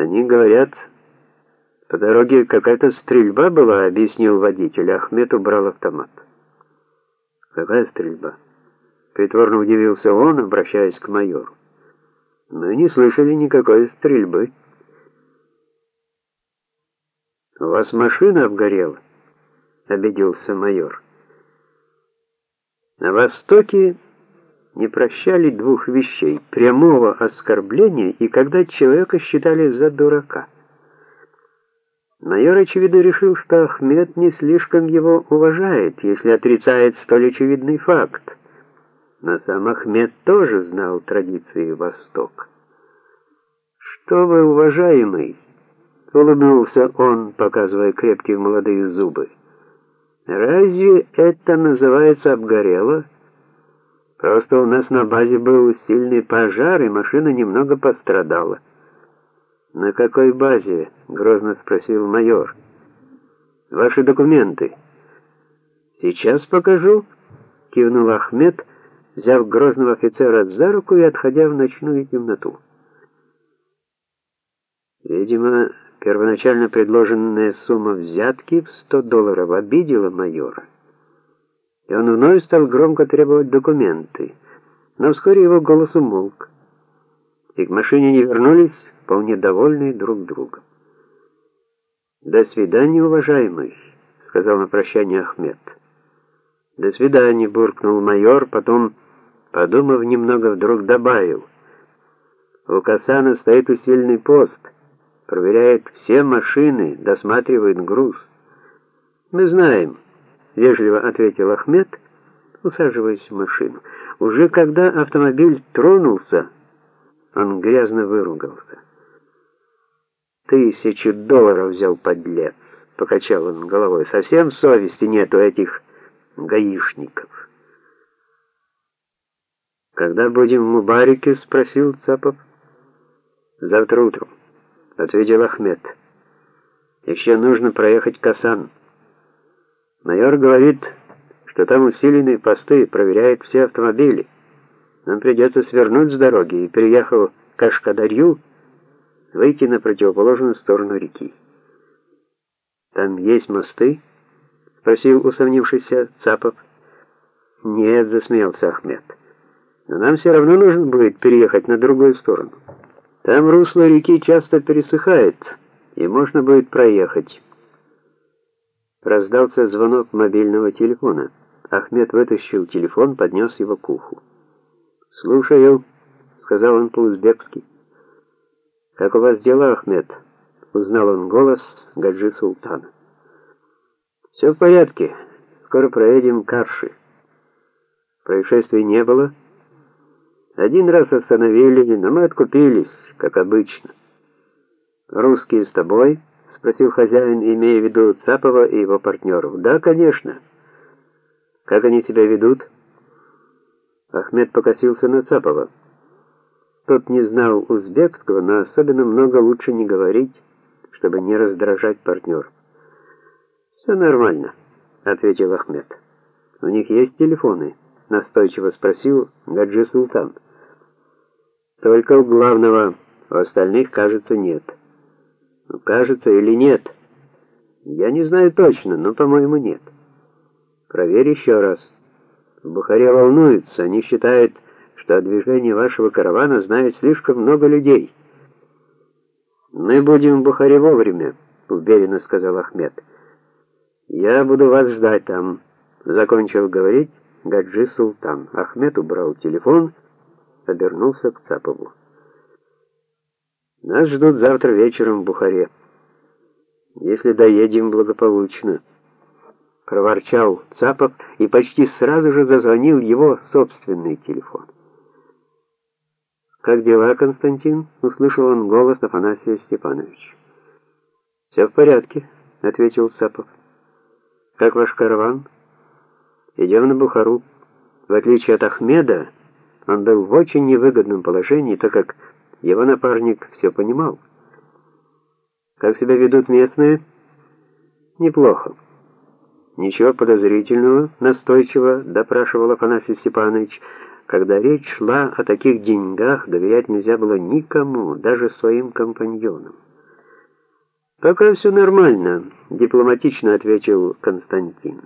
Они говорят, по дороге какая-то стрельба была, объяснил водитель. Ахмед убрал автомат. Какая стрельба? Притворно удивился он, обращаясь к майору. Мы не слышали никакой стрельбы. У вас машина обгорела, обиделся майор. На Востоке не прощали двух вещей: прямого оскорбления и когда человека считали за дурака. Майор очевидно решил, что Ахмед не слишком его уважает, если отрицает столь очевидный факт. Но сам Ахмед тоже знал традиции Востока. «Что вы, уважаемый?» — улыбнулся он, показывая крепкие молодые зубы. «Разве это называется обгорело?» Просто у нас на базе был сильный пожар, и машина немного пострадала. На какой базе? грозно спросил майор. Ваши документы. Сейчас покажу, кивнул Ахмед, взяв грозного офицера за руку и отходя в ночную темноту. Видимо, первоначально предложенная сумма взятки в 100 долларов обидела майора и он вновь стал громко требовать документы. Но вскоре его голос умолк, и к машине не вернулись, вполне довольные друг другом. «До свидания, уважаемый», — сказал на прощание Ахмед. «До свидания», — буркнул майор, потом, подумав немного, вдруг добавил. «У Касана стоит усиленный пост, проверяет все машины, досматривает груз. Мы знаем» вежливо ответил Ахмед, усаживаясь в машину. Уже когда автомобиль тронулся, он грязно выругался. «Тысячу долларов взял подлец!» — покачал он головой. «Совсем совести нет у этих гаишников». «Когда будем в Мубарике?» — спросил Цапов. «Завтра утром», — ответил Ахмед. «Еще нужно проехать Касан». Майор говорит, что там усиленные посты, проверяют все автомобили. Нам придется свернуть с дороги и, переехав к Ашкадарью, выйти на противоположную сторону реки. Там есть мосты? спросил усомнившийся Цапов. Нет, засмеялся Ахмед. Но нам все равно нужно будет переехать на другую сторону. Там русло реки часто пересыхает, и можно будет проехать. Раздался звонок мобильного телефона. Ахмед вытащил телефон, поднес его к уху. «Слушаю», — сказал он по-узбекски. «Как у вас дела, Ахмед?» — узнал он голос Гаджи Султана. «Все в порядке. Скоро проедем к Арши». Происшествий не было. Один раз остановили, но мы откупились, как обычно. «Русские с тобой?» Спросил хозяин, имея в виду Цапова и его партнеров. Да, конечно. Как они себя ведут? Ахмед покосился на Цапова. Тот не знал узбекского, но особенно много лучше не говорить, чтобы не раздражать партнеров. «Все нормально», — ответил Ахмед. «У них есть телефоны?» — настойчиво спросил Гаджи Султан. «Только у главного, у остальных, кажется, нет». Кажется или нет? Я не знаю точно, но, по-моему, нет. Проверь еще раз. В Бухаре волнуются, они считают, что о движении вашего каравана знает слишком много людей. Мы будем в Бухаре вовремя, уверенно сказал Ахмед. Я буду вас ждать там, закончил говорить Гаджи Султан. Ахмед убрал телефон, обернулся к Цапову. Нас ждут завтра вечером в Бухаре. Если доедем благополучно, проворчал Цапов и почти сразу же зазвонил его собственный телефон. Как дела, Константин? услышал он голос Афанасия Степановича. «Все в порядке, ответил Цапов. Как ваш караван? Идем на Бухару. В отличие от Ахмеда, он был в очень невыгодном положении, так как его напарник все понимал. Как себя ведут местные? Неплохо. Ничего подозрительного, настойчиво допрашивал Афанасий Степанович. Когда речь шла о таких деньгах, доверять нельзя было никому, даже своим компаньонам. Пока все нормально, дипломатично ответил Константин.